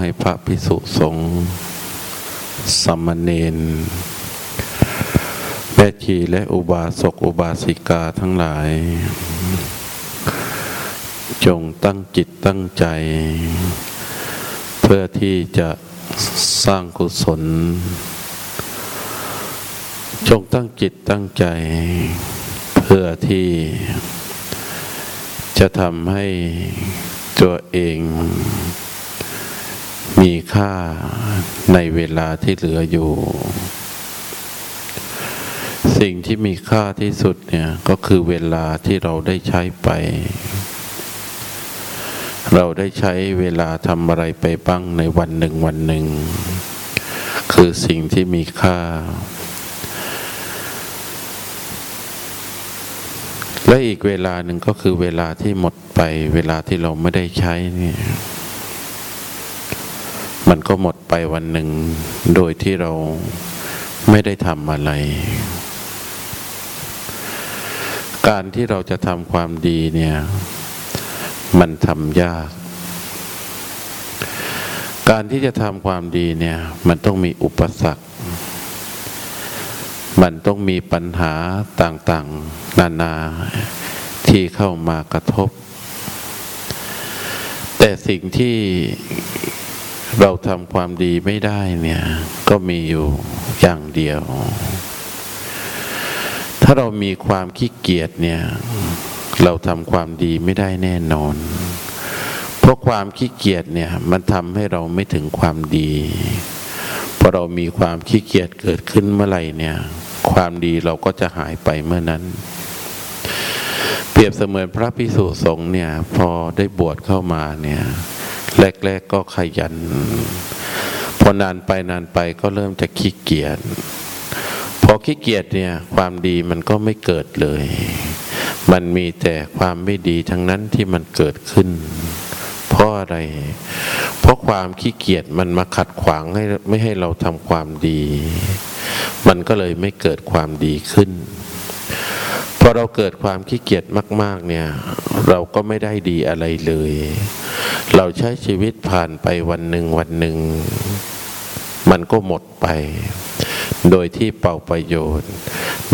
ให้พระพิสุสงฆ์สมณเณรแม่ชีและอุบาสกอุบาสิกาทั้งหลาย จงตั้งจิตตั้งใจ เพื่อที่จะสร้างกุศล จงตั้งจิตตั้งใจ เพื่อที่จะทำให้ตัวเอง มีค่าในเวลาที่เหลืออยู่ สิ่งที่มีค่าที่สุดเนี่ยก็คือเวลาที่เราได้ใช้ไป เราได้ใช้เวลาทำอะไรไปบ้างในวันหนึ่งวันหนึ่ง คือสิ่งที่มีค่า และอีกเวลาหนึ่งก็คือเวลาที่หมดไป เวลาที่เราไม่ได้ใช้เนี่ย มันก็หมดไปวันหนึ่ง โดยที่เราไม่ได้ทำอะไร การที่เราจะทำความดีเนี่ย มันทำยาก การที่จะทำความดีเนี่ย มันต้องมีอุปสรรค มันต้องมีปัญหาต่างๆ นานาที่เข้ามากระทบ แต่สิ่งที่ เราทำความดีไม่ได้เนี่ย ก็มีอยู่อย่างเดียว ถ้าเรามีความขี้เกียจเนี่ย เราทำความดีไม่ได้แน่นอน เพราะความขี้เกียจเนี่ยมันทำให้เราไม่ถึงความดีพอเรามีความขี้เกียจเกิดขึ้นเมื่อไหร่เนี่ย ความดีเราก็จะหายไปเมื่อนั้นเปรียบเสมือนพระพิสุสงฆ์เนี่ย พอได้บวชเข้ามาเนี่ย แรก ๆ ก็ขยัน พอนานไปนานไปก็เริ่มจะขี้เกียจพอขี้เกียจเนี่ยความดีมันก็ไม่เกิดเลย มันมีแต่ความไม่ดีทั้งนั้นที่มันเกิดขึ้น เพราะอะไร เพราะความขี้เกียจมันมาขัดขวางให้ไม่ให้เราทำความดี มันก็เลยไม่เกิดความดีขึ้นพอเราเกิดความขี้เกียจมาก ๆ เนี่ย เราก็ไม่ได้ดีอะไรเลย เราใช้ชีวิตผ่านไปวันหนึ่งวันหนึ่ง มันก็หมดไป โดยที่เป่าประโยชน์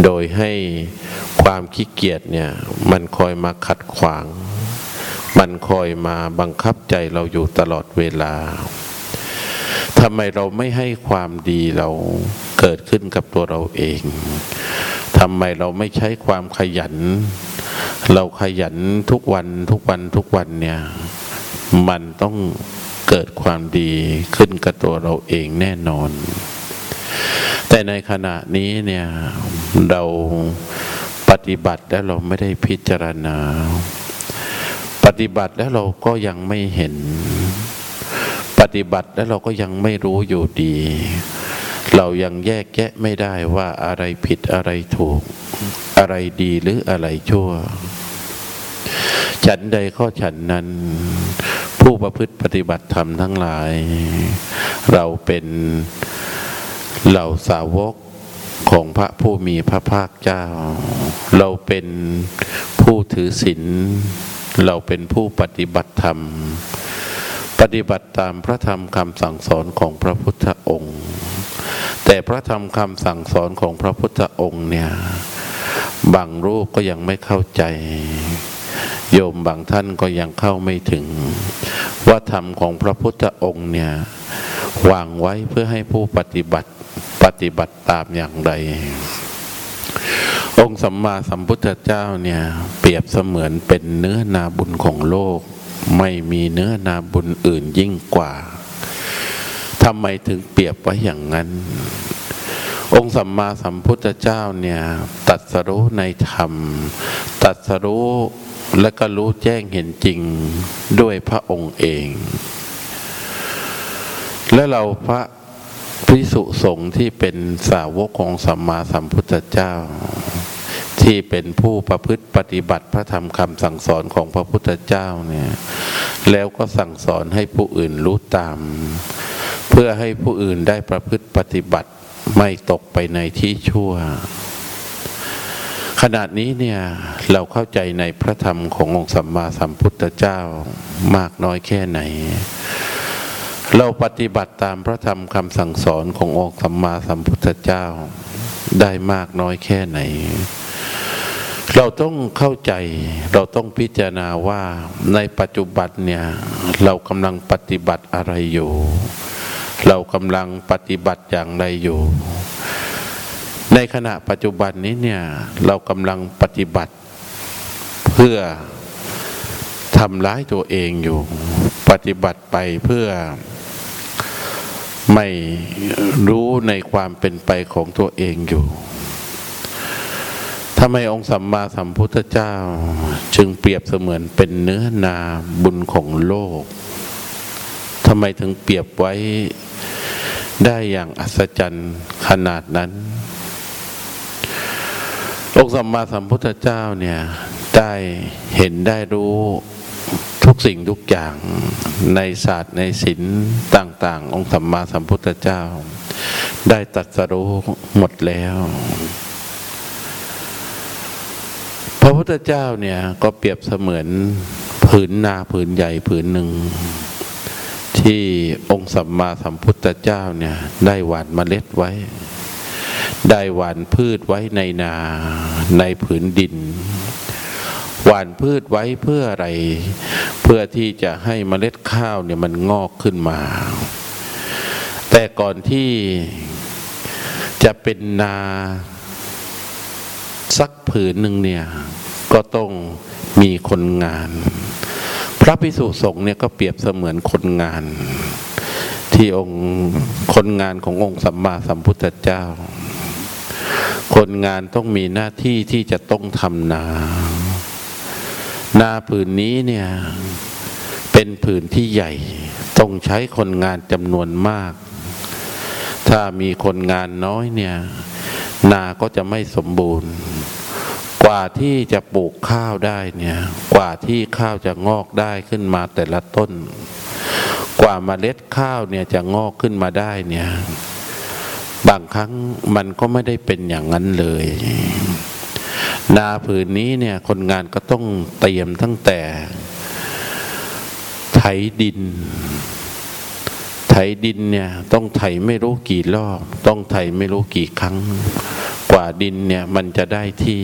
โดยให้ความขี้เกียจเนี่ยมันคอยมาขัดขวาง มันคอยมาบังคับใจเราอยู่ตลอดเวลาทำไมเราไม่ให้ความดีเราเกิดขึ้นกับตัวเราเองทำไมเราไม่ใช้ความขยัน เราขยันทุกวันทุกวันทุกวันเนี่ย มันต้องเกิดความดีขึ้นกับตัวเราเองแน่นอน แต่ในขณะนี้เนี่ยเราปฏิบัติแล้วเราไม่ได้พิจารณา ปฏิบัติแล้วเราก็ยังไม่เห็น ปฏิบัติแล้วเราก็ยังไม่รู้อยู่ดี เรายังแยกแยะไม่ได้ว่าอะไรผิดอะไรถูก อะไรดีหรืออะไรชั่ว ฉันใดข้อฉันนั้น ผู้ประพฤติปฏิบัติธรรมทั้งหลาย เราเป็นเหล่าสาวกของพระผู้มีพระภาคเจ้า เราเป็นผู้ถือศีลเราเป็นผู้ปฏิบัติธรรม ปฏิบัติตามพระธรรมคำสั่งสอนของพระพุทธองค์ แต่พระธรรมคำสั่งสอนของพระพุทธองค์เนี่ยบางรูปก็ยังไม่เข้าใจ โยมบางท่านก็ยังเข้าไม่ถึง ว่าธรรมของพระพุทธองค์เนี่ยวางไว้เพื่อให้ผู้ปฏิบัติปฏิบัติตามอย่างไร องค์สัมมาสัมพุทธเจ้าเนี่ยเปรียบเสมือนเป็นเนื้อนาบุญของโลก ไม่มีเนื้อนาบุญอื่นยิ่งกว่าทำไมถึงเปรียบไว้อย่างนั้น องค์สัมมาสัมพุทธเจ้าเนี่ยตัดสรู้ในธรรม ตัดสรู้ และก็รู้แจ้งเห็นจริงด้วยพระองค์เอง และเราพระพิสุสงฆ์ที่เป็นสาวกของสัมมาสัมพุทธเจ้า ที่เป็นผู้ประพฤติปฏิบัติพระธรรมคำสั่งสอนของพระพุทธเจ้าเนี่ยแล้วก็สั่งสอนให้ผู้อื่นรู้ตาม เพื่อให้ผู้อื่นได้ประพฤติปฏิบัติไม่ตกไปในที่ชั่ว ขนาดนี้เนี่ยเราเข้าใจในพระธรรมขององค์สัมมาสัมพุทธเจ้ามากน้อยแค่ไหน เราปฏิบัติตามพระธรรมคำสั่งสอนขององค์สัมมาสัมพุทธเจ้าได้มากน้อยแค่ไหน เราต้องเข้าใจเราต้องพิจารณาว่าในปัจจุบันเนี่ยเรากำลังปฏิบัติอะไรอยู่ เรากำลังปฏิบัติอย่างไรอยู่ ในขณะปัจจุบันนี้เนี่ยเรากำลังปฏิบัติ เพื่อทำร้ายตัวเองอยู่ ปฏิบัติไปเพื่อไม่รู้ในความเป็นไปของตัวเองอยู่ทำไมองค์สัมมาสัมพุทธเจ้า จึงเปรียบเสมือนเป็นเนื้อนาบุญของโลกทำไมถึงเปรียบไว้ได้อย่างอัศจรรย์ขนาดนั้น องค์สัมมาสัมพุทธเจ้าเนี่ยได้เห็นได้รู้ทุกสิ่งทุกอย่างในศาสตร์ในศิลป์ต่าง ๆ องค์สัมมาสัมพุทธเจ้า ได้ตัดสรู้หมดแล้ว พระพุทธเจ้าเนี่ยก็เปรียบเสมือนผืนนาผืนใหญ่ผืนหนึ่ง ที่องค์สัมมาสัมพุทธเจ้าเนี่ยได้หว่านเมล็ดไว้ ได้หว่านพืชไว้ในนาในผืนดิน หว่านพืชไว้เพื่ออะไร เพื่อที่จะให้เมล็ดข้าวเนี่ยมันงอกขึ้นมา แต่ก่อนที่จะเป็นนาสักผืนหนึ่งเนี่ยก็ต้องมีคนงาน พระพิสุสงฆ์เนี่ยก็เปรียบเสมือนคนงาน ที่องค์คนงานขององค์สัมมาสัมพุทธเจ้า คนงานต้องมีหน้าที่ที่จะต้องทำนา นาผืนนี้เนี่ย เป็นผืนที่ใหญ่ ต้องใช้คนงานจำนวนมาก ถ้ามีคนงานน้อยเนี่ย นาก็จะไม่สมบูรณ์ กว่าที่จะปลูกข้าวได้เนี่ย กว่าที่ข้าวจะงอกได้ขึ้นมาแต่ละต้น กว่ามาเมล็ดข้าวเนี่ยจะงอกขึ้นมาได้เนี่ย บางครั้งมันก็ไม่ได้เป็นอย่างนั้นเลย นาผืนนี้เนี่ยคนงานก็ต้องเตรียมตั้งแต่ ไถดิน ไถดินเนี่ยต้องไถไม่รู้กี่รอบ ต้องไถไม่รู้กี่ครั้ง กว่าดินเนี่ยมันจะได้ที่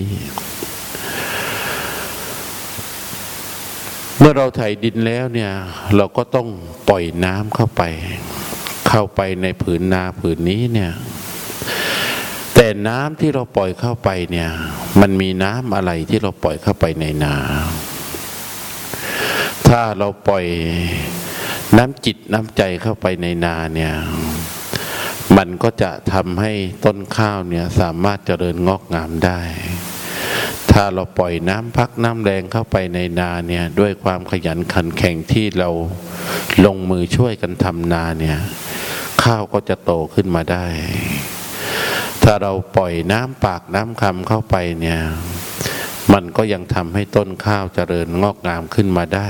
เมื่อเราไถดินแล้วเนี่ย เราก็ต้องปล่อยน้ำเข้าไป เข้าไปในผืนนาผืนนี้เนี่ย แต่น้ำที่เราปล่อยเข้าไปเนี่ย มันมีน้ำอะไรที่เราปล่อยเข้าไปในนา ถ้าเราปล่อยน้ำจิตน้ำใจเข้าไปในนาเนี่ย มันก็จะทำให้ต้นข้าวเนี่ยสามารถเจริญงอกงามได้ ถ้าเราปล่อยน้ำพักน้ำแรงเข้าไปในนาเนี่ยด้วยความขยันขันแข็งที่เราลงมือช่วยกันทำนาเนี่ย ข้าวก็จะโตขึ้นมาได้ ถ้าเราปล่อยน้ำปากน้ำคำเข้าไปเนี่ย มันก็ยังทำให้ต้นข้าวเจริญงอกงามขึ้นมาได้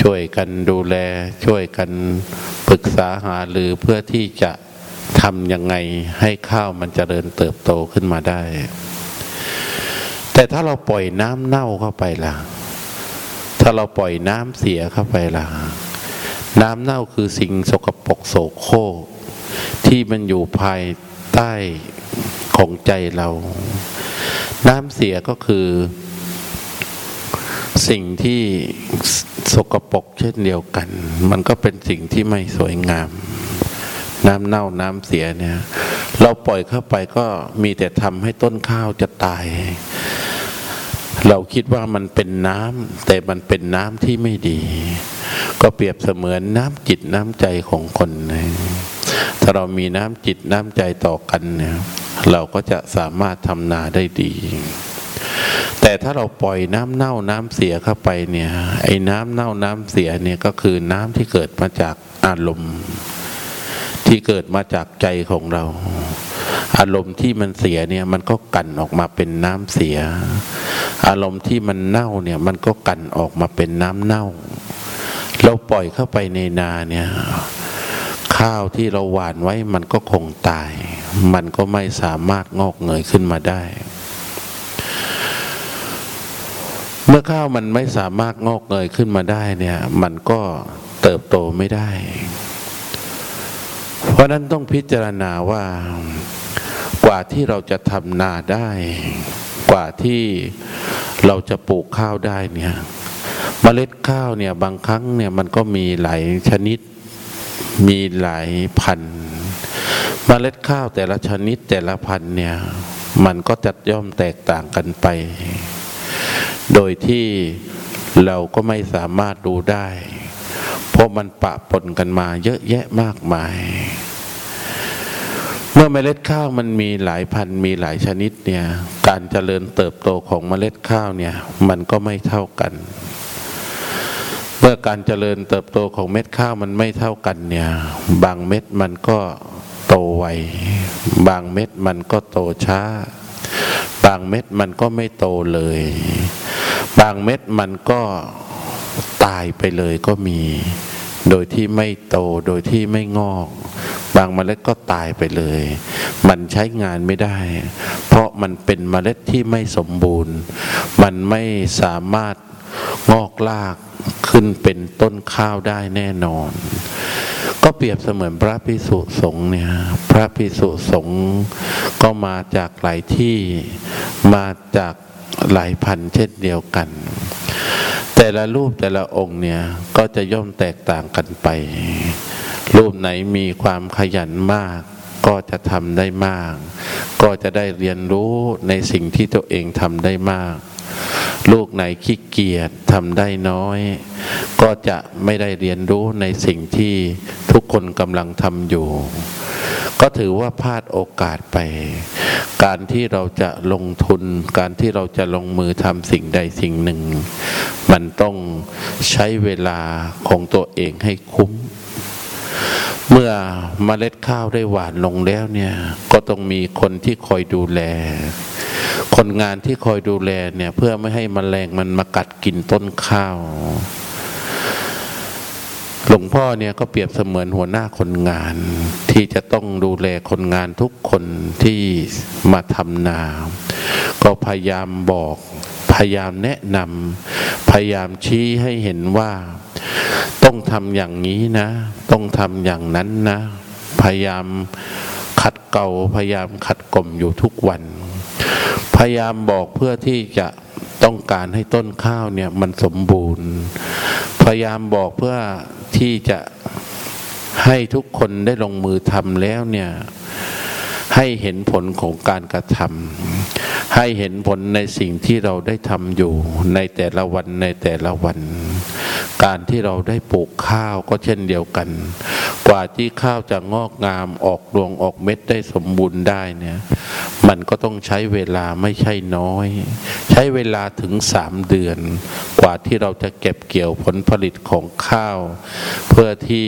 ช่วยกันดูแลช่วยกันปรึกษาหาหรือเพื่อที่จะทำยังไงให้ข้าวมันเจริญเติบโตขึ้นมาได้ แต่ถ้าเราปล่อยน้ำเน่าเข้าไปล่ะ ถ้าเราปล่อยน้ำเสียเข้าไปล่ะ น้ำเน่าคือสิ่งสกปรกโสโครกที่มันอยู่ภายใต้ของใจเรา น้ำเสียก็คือสิ่งที่สกปรกเช่นเดียวกัน มันก็เป็นสิ่งที่ไม่สวยงาม น้ำเน่าน้ำเสียเนี่ย เราปล่อยเข้าไปก็มีแต่ทำให้ต้นข้าวจะตาย เราคิดว่ามันเป็นน้ำแต่มันเป็นน้ำที่ไม่ดี ก็เปรียบเสมือนน้ำจิตน้ำใจของคนนะถ้าเรามีน้ำจิตน้ำใจต่อกันเนี่ยเราก็จะสามารถทำนาได้ดี แต่ถ้าเราปล่อยน้ำเน่าน้ำเสียเข้าไปเนี่ย ไอ้น้ำเน่าน้ำเสียเนี่ยก็คือน้ำที่เกิดมาจากอารมณ์ ที่เกิดมาจากใจของเรา อารมณ์ที่มันเสียเนี่ยมันก็กันออกมาเป็นน้ำเสีย อารมณ์ที่มันเน่าเนี่ยมันก็กันออกมาเป็นน้ำเน่า เราปล่อยเข้าไปในนาเนี่ย ข้าวที่เราหว่านไว้มันก็คงตาย มันก็ไม่สามารถงอกเงยขึ้นมาได้ เมื่อข้าวมันไม่สามารถงอกเงยขึ้นมาได้เนี่ย มันก็เติบโตไม่ได้ เพราะนั้นต้องพิจารณาว่ากว่าที่เราจะทำนาได้ กว่าที่เราจะปลูกข้าวได้เนี่ย เมล็ดข้าวเนี่ยบางครั้งเนี่ยมันก็มีหลายชนิดมีหลายพันเมล็ดข้าวแต่ละชนิดแต่ละพันเนี่ยมันก็จะย่อมแตกต่างกันไป โดยที่เราก็ไม่สามารถดูได้ เพราะมันปะปนกันมาเยอะแยะมากมาย เมื่อเมล็ดข้าวมันมีหลายพันมีหลายชนิดเนี่ยการเจริญเติบโตของเมล็ดข้าวเนี่ยมันก็ไม่เท่ากัน เมื่อการเจริญเติบโตของเม็ดข้าวมันไม่เท่ากันเนี่ย บางเม็ดมันก็โตไว บางเม็ดมันก็โตช้า บางเม็ดมันก็ไม่โตเลย บางเม็ดมันก็ตายไปเลยก็มี โดยที่ไม่โตโดยที่ไม่งอก บางเมล็ดก็ตายไปเลย มันใช้งานไม่ได้ เพราะมันเป็นเมล็ดที่ไม่สมบูรณ์ มันไม่สามารถงอกลาก ขึ้นเป็นต้นข้าวได้แน่นอน ก็เปรียบเสมือนพระพิสุสงฆ์เนี่ยพระพิสุสงฆ์ก็มาจากหลายที่มาจากหลายพันเช่นเดียวกัน แต่ละรูปแต่ละองค์เนี่ยก็จะย่อมแตกต่างกันไป รูปไหนมีความขยันมาก ก็จะทำได้มาก ก็จะได้เรียนรู้ในสิ่งที่ตัวเองทำได้มาก ลูกไหนขี้เกียจทำได้น้อย ก็จะไม่ได้เรียนรู้ในสิ่งที่ทุกคนกำลังทำอยู่ ก็ถือว่าพลาดโอกาสไป การที่เราจะลงทุน การที่เราจะลงมือทำสิ่งใดสิ่งหนึ่ง มันต้องใช้เวลาของตัวเองให้คุ้มเมื่อเมล็ดข้าวได้หวานลงแล้วเนี่ย ก็ต้องมีคนที่คอยดูแล คนงานที่คอยดูแลเนี่ย เพื่อไม่ให้มแมลงมันมากัดกินต้นข้าว หลวงพ่อเนี่ยก็เปรียบเสมือนหัวหน้าคนงาน ที่จะต้องดูแลคนงานทุกคนที่มาทำนา ก็พยายามบอกพยายามแนะนำพยายามชี้ให้เห็นว่า ต้องทำอย่างนี้นะ ต้องทำอย่างนั้นนะ พยายามขัดเกลาพยายามขัดกล่อมอยู่ทุกวัน ยายามบอกเพื่อที่จะต้องการให้ต้นข้าวเนี่ยมันสมบูรณ์ พยายามบอกเพื่อที่จะให้ทุกคนได้ลงมือทำแล้วเนี่ยให้เห็นผลของการกระทำให้เห็นผลในสิ่งที่เราได้ทำอยู่ในแต่ละวันในแต่ละวัน การที่เราได้ปลูกข้าวก็เช่นเดียวกัน กว่าที่ข้าวจะงอกงามออกรวงออกเม็ดได้สมบูรณ์ได้เนี่ย มันก็ต้องใช้เวลาไม่ใช่น้อย ใช้เวลาถึงสามเดือน กว่าที่เราจะเก็บเกี่ยวผลผลิตของข้าว เพื่อที่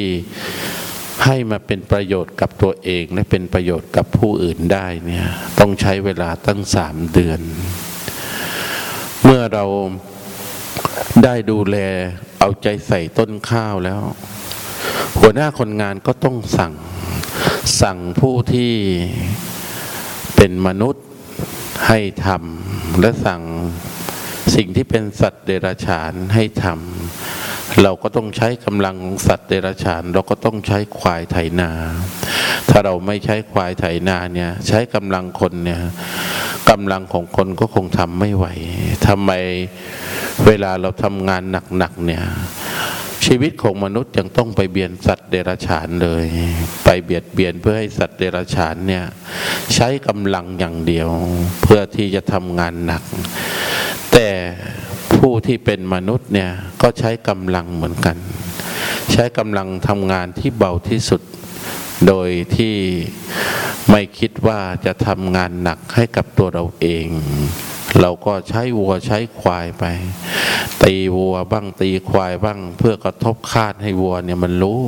ให้มาเป็นประโยชน์กับตัวเองและเป็นประโยชน์กับผู้อื่นได้เนี่ยต้องใช้เวลาตั้งสามเดือน เมื่อเราได้ดูแลเอาใจใส่ต้นข้าวแล้ว หัวหน้าคนงานก็ต้องสั่ง สั่งผู้ที่ เป็นมนุษย์ให้ทำและสั่งสิ่งที่เป็นสัตว์เดรัจฉานให้ทำเราก็ต้องใช้กำลังของสัตว์เดรัจฉาน เราก็ต้องใช้ควายไถนา ถ้าเราไม่ใช้ควายไถนาเนี่ยใช้กำลังคนเนี่ยกำลังของคนก็คงทำไม่ไหวทำไมเวลาเราทำงานหนักๆเนี่ย ชีวิตของมนุษย์ยังต้องไปเบียนสัตว์เดรัจฉานเลย ไปเบียดเบียนเพื่อให้สัตว์เดรัจฉานเนี่ยใช้กำลังอย่างเดียว เพื่อที่จะทำงานหนัก แต่ผู้ที่เป็นมนุษย์เนี่ยก็ใช้กำลังเหมือนกัน ใช้กำลังทำงานที่เบาที่สุด โดยที่ไม่คิดว่าจะทำงานหนักให้กับตัวเราเอง เราก็ใช้วัวใช้ควายไป ตีวัวบ้างตีควายบ้าง เพื่อกระทบคาดให้วัวเนี่ยมันรู้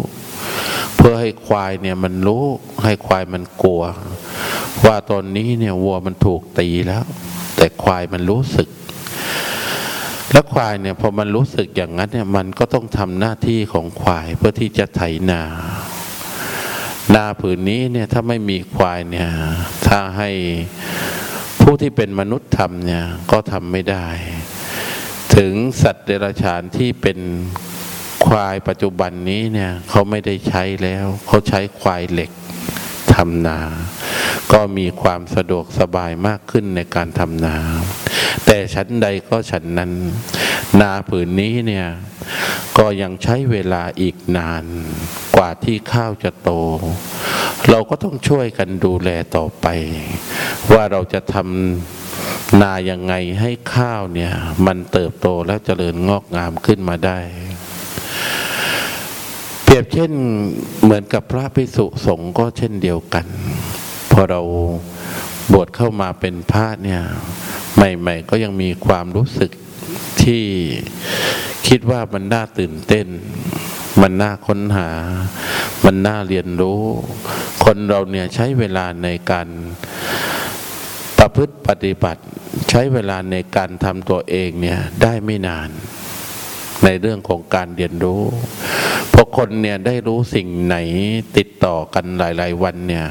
เพื่อให้ควายเนี่ยมันรู้ให้ควายมันกลัว ว่าตอนนี้เนี่ยวัวมันถูกตีแล้ว แต่ควายมันรู้สึก แล้วควายเนี่ยพอมันรู้สึกอย่างนั้นเนี่ยมันก็ต้องทำหน้าที่ของควายเพื่อที่จะไถนานาผืนนี้เนี่ยถ้าไม่มีควายเนี่ยถ้าให้ ผู้ที่เป็นมนุษย์ทำเนี่ยก็ทำไม่ได้ ถึงสัตว์เดรัจฉานที่เป็นควายปัจจุบันนี้เนี่ยเขาไม่ได้ใช้แล้ว เขาใช้ควายเหล็กทำนา ก็มีความสะดวกสบายมากขึ้นในการทำนา แต่ชั้นใดก็ฉันนั้น นาผืนนี้เนี่ยก็ยังใช้เวลาอีกนาน กว่าที่ข้าวจะโต เราก็ต้องช่วยกันดูแลต่อไป ว่าเราจะทำนายังไงให้ข้าวเนี่ย มันเติบโตและเจริญงอกงามขึ้นมาได้ เปรียบเช่นเหมือนกับพระภิกษุสงฆ์ก็เช่นเดียวกัน พอเราบวชเข้ามาเป็นพระเนี่ย ใหม่ ๆ ก็ยังมีความรู้สึกที่คิดว่ามันน่าตื่นเต้น มันน่าค้นหา มันน่าเรียนรู้ คนเราเนี่ยใช้เวลาในการประพฤติปฏิบัติ ใช้เวลาในการทำตัวเองเนี่ยได้ไม่นาน ในเรื่องของการเรียนรู้พอคนเนี่ยได้รู้สิ่งไหนติดต่อกันหลาย ๆ วันเนี่ย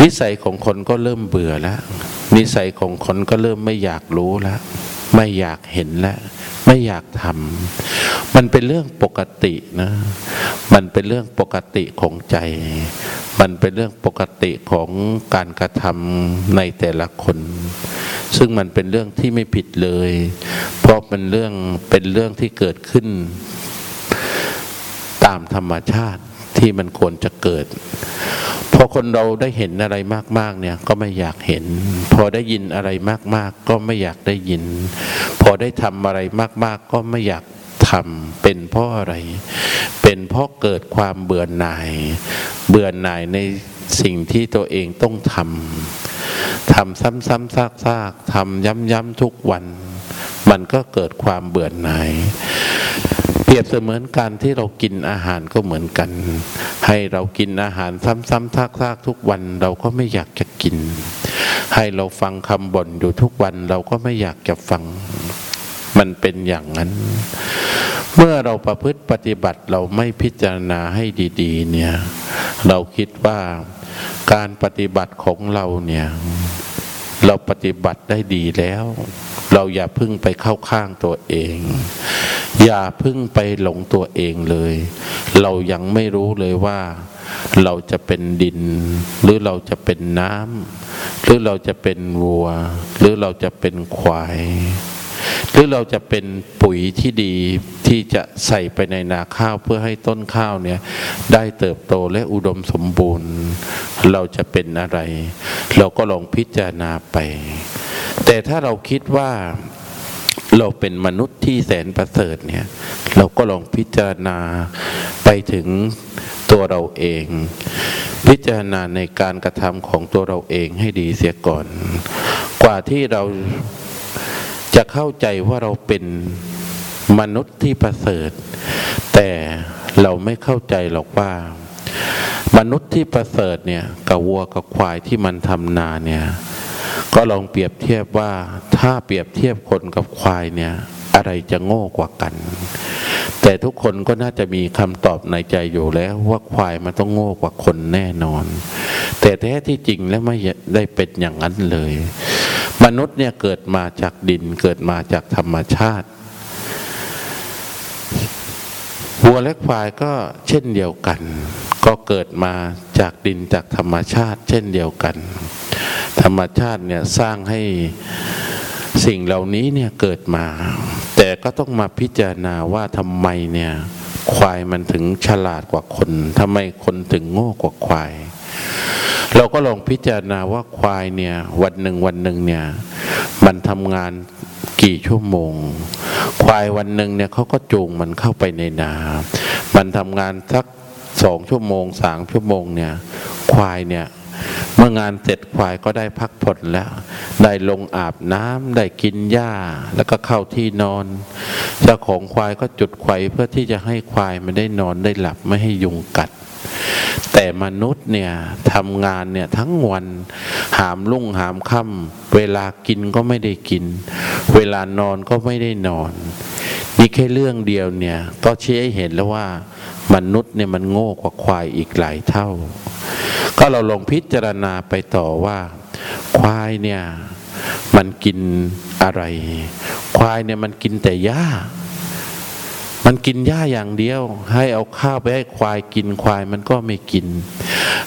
นิสัยของคนก็เริ่มเบื่อแล้ว นิสัยของคนก็เริ่มไม่อยากรู้แล้ว ไม่อยากเห็นแล้ว ไม่อยากทำมันเป็นเรื่องปกตินะ มันเป็นเรื่องปกติของใจ มันเป็นเรื่องปกติของการกระทำในแต่ละคน ซึ่งมันเป็นเรื่องที่ไม่ผิดเลย เพราะเป็นเรื่องเป็นเรื่องที่เกิดขึ้น ตามธรรมชาติที่มันควรจะเกิดพอคนเราได้เห็นอะไรมาก ๆ เนี่ยก็ไม่อยากเห็น พอได้ยินอะไรมาก ๆ ก็ไม่อยากได้ยิน พอได้ทำอะไรมาก ๆ ก็ไม่อยาก ทำเป็นเพราะอะไร เป็นเพราะเกิดความเบื่อหน่าย เบื่อหน่ายในสิ่งที่ตัวเองต้องทำทำซ้ำๆซากๆทำย้ำๆทุกวัน มันก็เกิดความเบื่อหน่ายเปรียบเสมือนการที่เรากินอาหารก็เหมือนกัน ให้เรากินอาหารซ้ำๆซากๆทุกวันเราก็ไม่อยากจะกิน ให้เราฟังคำบ่นอยู่ทุกวันเราก็ไม่อยากจะฟัง มันเป็นอย่างนั้น เมื่อเราประพฤติปฏิบัติเราไม่พิจารณาให้ดี ๆ เนี่ย เราคิดว่าการปฏิบัติของเราเนี่ย เราปฏิบัติได้ดีแล้ว เราอย่าพึ่งไปเข้าข้างตัวเอง อย่าพึ่งไปหลงตัวเองเลย เรายังไม่รู้เลยว่าเราจะเป็นดิน หรือเราจะเป็นน้ำหรือเราจะเป็นวัว หรือเราจะเป็นควาย หรือเราจะเป็นปุ๋ยที่ดีที่จะใส่ไปในนาข้าวเพื่อให้ต้นข้าวเนี่ยได้เติบโตและอุดมสมบูรณ์ เราจะเป็นอะไร เราก็ลองพิจารณาไป แต่ถ้าเราคิดว่าเราเป็นมนุษย์ที่แสนประเสริฐเนี่ยเราก็ลองพิจารณาไปถึงตัวเราเอง พิจารณาในการกระทำของตัวเราเองให้ดีเสียก่อน กว่าที่เรา จะเข้าใจว่าเราเป็นมนุษย์ที่ประเสริฐ แต่เราไม่เข้าใจหรอกว่า มนุษย์ที่ประเสริฐเนี่ยกับวัวกับควายที่มันทำนาเนี่ยก็ลองเปรียบเทียบว่าถ้าเปรียบเทียบคนกับควายเนี่ยอะไรจะโง่กว่ากัน แต่ทุกคนก็น่าจะมีคำตอบในใจอยู่แล้วว่าควายมันต้องโง่กว่าคนแน่นอน แต่แท้ที่จริงแล้วไม่ได้เป็นอย่างนั้นเลย มนุษย์เนี่ยเกิดมาจากดินเกิดมาจากธรรมชาติวัวและควายก็เช่นเดียวกัน ก็เกิดมาจากดินจากธรรมชาติ เช่นเดียวกัน ธรรมชาติเนี่ยสร้างให้สิ่งเหล่านี้เนี่ยเกิดมา แต่ก็ต้องมาพิจารณาว่าทำไมเนี่ยควายมันถึงฉลาดกว่าคนทำไมคนถึงโง่กว่าควาย เราก็ลองพิจารณาว่าควายเนี่ยวันหนึ่งวันหนึ่งเนี่ยมันทำงานกี่ชั่วโมง ควายวันหนึ่งเนี่ยเขาก็จูงมันเข้าไปในนา มันทำงานสักสองชั่วโมงสามชั่วโมงเนี่ยควายเนี่ยเมื่องานเสร็จควายก็ได้พักผ่อนแล้ว ได้ลงอาบน้ำได้กินหญ้า แล้วก็เข้าที่นอน เจ้าของควายก็จุดไฟเพื่อที่จะให้ควายมันได้นอนได้หลับไม่ให้ยุงกัด แต่มนุษย์เนี่ยทำงานเนี่ยทั้งวันหามลุ่งหามค่ำเวลากินก็ไม่ได้กิน เวลานอนก็ไม่ได้นอน นี่แค่เรื่องเดียวเนี่ยก็ชี้ให้เห็นแล้วว่ามนุษย์เนี่ยมันโง่กว่าควายอีกหลายเท่า ก็เราลองพิจารณาไปต่อว่า ควายเนี่ยมันกินอะไร ควายเนี่ยมันกินแต่หญ้า มันกินหญ้าอย่างเดียว ให้เอาข้าวไปให้ควายกินควายมันก็ไม่กิน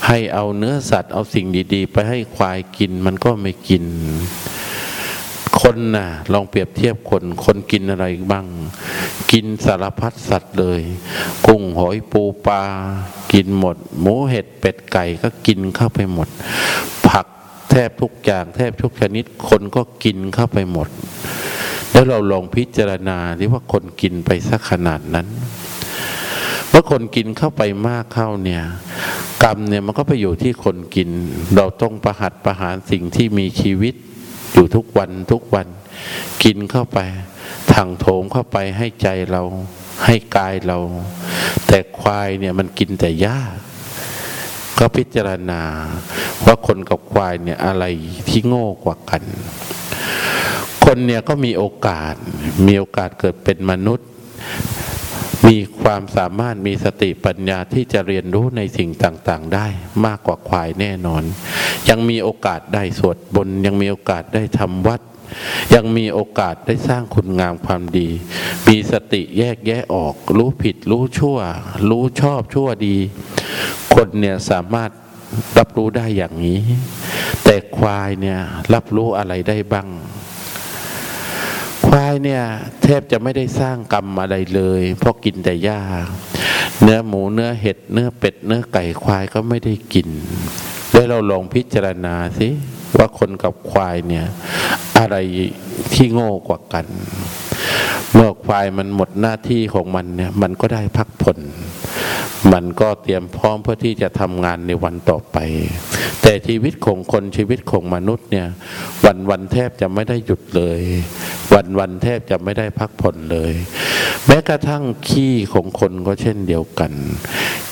ให้เอาเนื้อสัตว์เอาสิ่งดี ๆ ไปให้ควายกินมันก็ไม่กิน คนนะ่ะ ลองเปรียบเทียบคน คนกินอะไรบ้าง กินสารพัดสัตว์เลย กุ้งหอยปูปลากินหมด หมูเห็ดเป็ดไก่ก็กินเข้าไปหมด ผักแทบทุกอย่างแทบทุกชนิดคนก็กินเข้าไปหมด แล้วเราลองพิจารณาที่ว่าคนกินไปสักขนาดนั้นเมื่อคนกินเข้าไปมากเข้าเนี่ย กรรมเนี่ยมันก็ไปอยู่ที่คนกิน เราต้องประหัตประหารสิ่งที่มีชีวิตอยู่ทุกวันทุกวัน กินเข้าไปถังโถมเข้าไปให้ใจเราให้กายเรา แต่ควายเนี่ยมันกินแต่หญ้าก็พิจารณาว่าคนกับควายเนี่ยอะไรที่โง่กว่ากัน คนเนี่ยก็มีโอกาส มีโอกาสเกิดเป็นมนุษย์ มีความสามารถมีสติปัญญาที่จะเรียนรู้ในสิ่งต่างๆ ได้มากกว่าควายแน่นอน ยังมีโอกาสได้สวดบน ยังมีโอกาสได้ทำวัด ยังมีโอกาสได้สร้างคุณงามความดี มีสติแยกแยะออก รู้ผิดรู้ชั่ว รู้ชอบชั่วดี คนเนี่ยสามารถรับรู้ได้อย่างนี้ แต่ควายเนี่ยรับรู้อะไรได้บ้าง ควายเนี่ยแทบจะไม่ได้สร้างกรรมอะไรเลย เพราะกินแต่หญ้า เนื้อหมูเนื้อเห็ดเนื้อเป็ดเนื้อไก่ควายก็ไม่ได้กินแล้วเราลองพิจารณาสิว่าคนกับควายเนี่ยอะไรที่โง่กว่ากัน เมื่อควายมันหมดหน้าที่ของมันเนี่ย มันก็ได้พักผ่อนมันก็เตรียมพร้อมเพื่อที่จะทำงานในวันต่อไป แต่ชีวิตของคนชีวิตของมนุษย์เนี่ย วันวันแทบจะไม่ได้หยุดเลย วันวันแทบจะไม่ได้พักผ่อนเลย แม้กระทั่งขี้ของคนก็เช่นเดียวกัน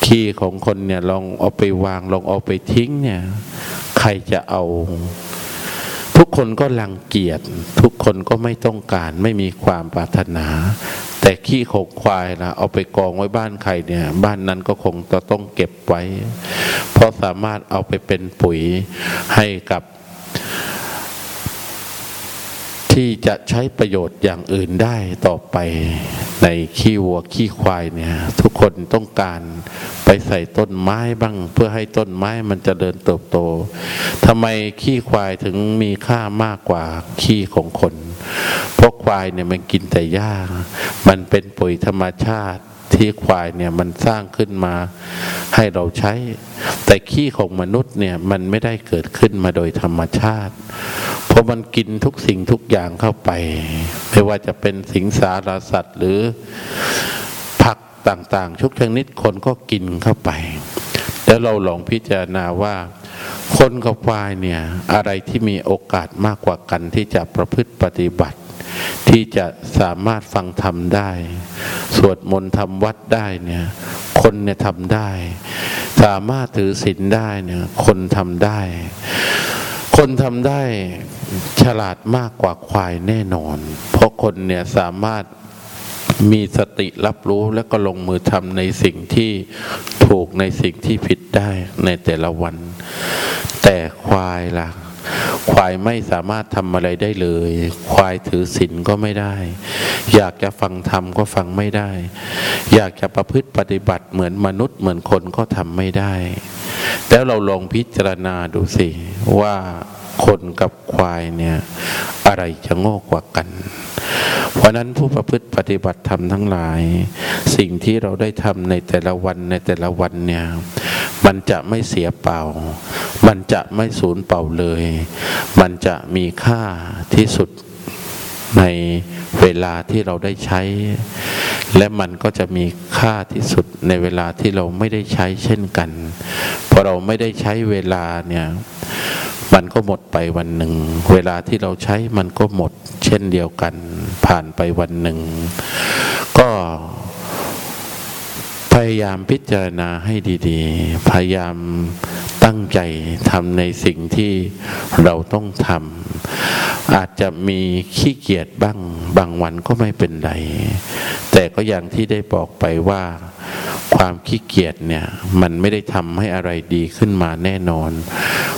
ขี้ของคนเนี่ยลองเอาไปวางลองเอาไปทิ้งเนี่ย ใครจะเอา ทุกคนก็รังเกียจทุกคนก็ไม่ต้องการไม่มีความปรารถนา แต่ขี้ขกควายนะเอาไปกองไว้บ้านใครเนี่ย บ้านนั้นก็คงจะต้องเก็บไว้ เพราะสามารถเอาไปเป็นปุ๋ยให้กับ ที่จะใช้ประโยชน์อย่างอื่นได้ต่อไปในขี้วัวขี้ควายเนี่ยทุกคนต้องการไปใส่ต้นไม้บ้าง เพื่อให้ต้นไม้มันจะเดินเติบโตทำไมขี้ควายถึงมีค่ามากกว่าขี้ของคน เพราะควายเนี่ยมันกินแต่หญ้า มันเป็นปุ๋ยธรรมชาติที่ควายเนี่ยมันสร้างขึ้นมาให้เราใช้ แต่ขี้ของมนุษย์เนี่ยมันไม่ได้เกิดขึ้นมาโดยธรรมชาติ เพราะมันกินทุกสิ่งทุกอย่างเข้าไป ไม่ว่าจะเป็นสิงสารสัตว์หรือผักต่างๆ ทุกชนิดคนก็กินเข้าไป แล้วเราลองพิจารณาว่า คนกับควายเนี่ยอะไรที่มีโอกาสมากกว่ากันที่จะประพฤติปฏิบัติ ที่จะสามารถฟังธรรมได้ สวดมนต์ทำวัดได้เนี่ยคนเนี่ยทำได้ สามารถถือศีลได้เนี่ยคนทำได้ คนทำได้ฉลาดมากกว่าควายแน่นอน เพราะคนเนี่ยสามารถมีสติรับรู้แล้วก็ลงมือทำในสิ่งที่ถูกในสิ่งที่ผิดได้ในแต่ละวัน แต่ควายล่ะ ควายไม่สามารถทำอะไรได้เลย ควายถือศีลก็ไม่ได้ อยากจะฟังธรรมก็ฟังไม่ได้ อยากจะประพฤติปฏิบัติเหมือนมนุษย์เหมือนคนก็ทำไม่ได้ แล้วเราลองพิจารณาดูสิ ว่าคนกับควายเนี่ยอะไรจะโง่กว่ากัน เพราะนั้นผู้ประพฤติปฏิบัติธรรมทั้งหลาย สิ่งที่เราได้ทำในแต่ละวันในแต่ละวันเนี่ยมันจะไม่เสียเปล่า มันจะไม่สูญเปล่าเลย มันจะมีค่าที่สุด ในเวลาที่เราได้ใช้ และมันก็จะมีค่าที่สุดในเวลาที่เราไม่ได้ใช้เช่นกันพอเราไม่ได้ใช้เวลาเนี่ยมันก็หมดไปวันหนึ่ง เวลาที่เราใช้มันก็หมดเช่นเดียวกัน ผ่านไปวันหนึ่ง ก็พยายามพิจารณาให้ดีๆ พยายามตั้งใจทำในสิ่งที่เราต้องทำ อาจจะมีขี้เกียจบ้าง บางวันก็ไม่เป็นไร แต่ก็อย่างที่ได้บอกไปว่า ความขี้เกียจเนี่ยมันไม่ได้ทำให้อะไรดีขึ้นมาแน่นอน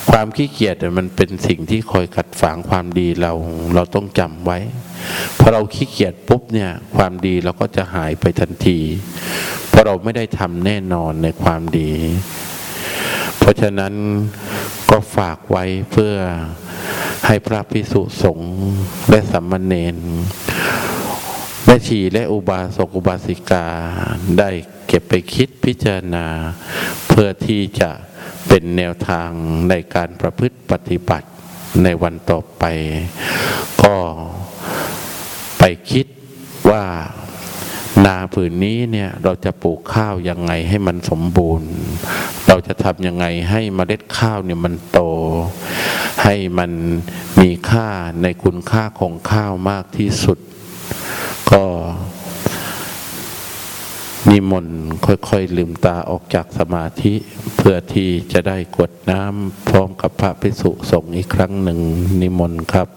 ความขี้เกียจมันเป็นสิ่งที่คอยขัดฝังความดีเราเราต้องจำไว้พอเราขี้เกียจปุ๊บเนี่ยความดีเราก็จะหายไปทันที เพราะเราไม่ได้ทำแน่นอนในความดี เพราะฉะนั้นก็ฝากไว้เพื่อให้พระพิสุสงฆ์และสัมมเนนแม่ชีและอุบาสกอุบาสิกาได้เก็บไปคิดพิจารณา เพื่อที่จะเป็นแนวทางในการประพฤติปฏิบัติในวันต่อไป ก็ไปคิด นาผืนนี้เนี่ยเราจะปลูกข้าวยังไงให้มันสมบูรณ์ เราจะทำยังไงให้เมล็ดข้าวเนี่ยมันโต ให้มันมีค่าในคุณค่าของข้าวมากที่สุด ก็นิมนต์ค่อยๆลืมตาออกจากสมาธิ เพื่อที่จะได้กวดน้ำพร้อมกับพระภิกษุสงฆ์อีกครั้งหนึ่งนิมนต์ครับ